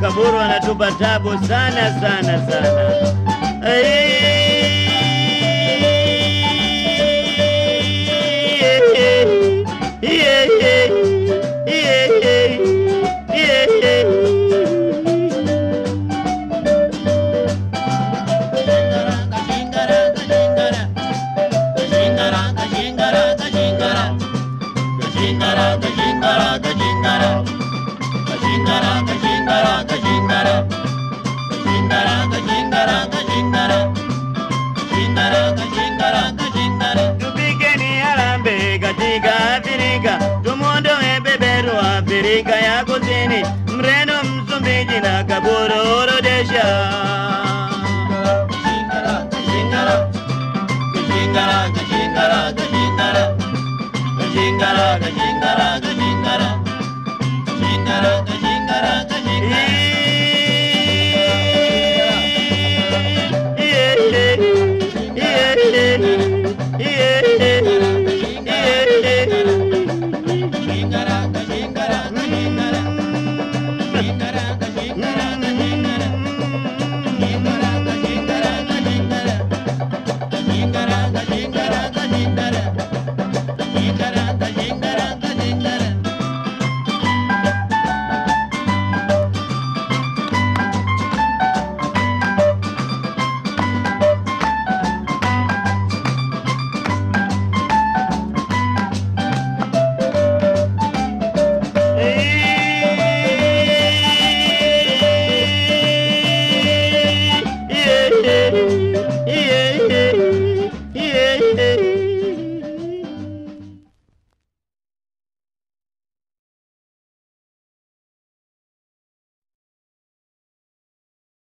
Kaburu anatupa tabu sana sana sana. Kajingara, kajingara, kajingara. Kajingara, kajingara, kajingara. Kajingara, kajingara, kajingara. Kajingara, kajingara, kajingara. Tupigeni harambee katika Afrika, tumondoe beberu Afrika jingara, the